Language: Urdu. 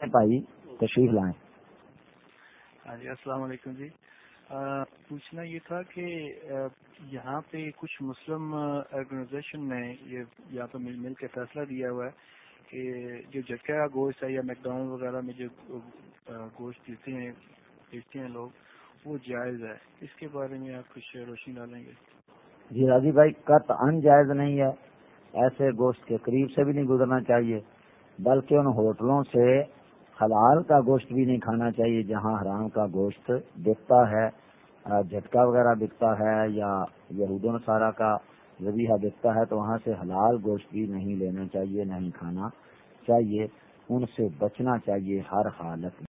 بھائی تشریف لائیں۔ ہاں جی السلام علیکم جی۔ پوچھنا یہ تھا کہ یہاں پہ کچھ مسلم آرگنائزیشن نے یہ یہاں پہ مل مل کے فیصلہ دیا ہوا ہے کہ جو جٹکا کا گوشت ہے یا میکڈونلڈ وغیرہ میں جو گوشت دیتے ہیں بیچتے ہیں لوگ وہ جائز ہے۔ اس کے بارے میں آپ کچھ روشنی ڈالیں گے؟ جی راضی بھائی قط ان جائز نہیں ہے۔ ایسے گوشت کے قریب سے بھی نہیں گزرنا چاہیے بلکہ ان ہوٹلوں سے حلال کا گوشت بھی نہیں کھانا چاہیے، جہاں حرام کا گوشت بکتا ہے جھٹکا وغیرہ بکتا ہے یا یہود سارا کا ذبیحہ بکتا ہے، تو وہاں سے حلال گوشت بھی نہیں لینا چاہیے، نہیں کھانا چاہیے، ان سے بچنا چاہیے ہر حالت میں۔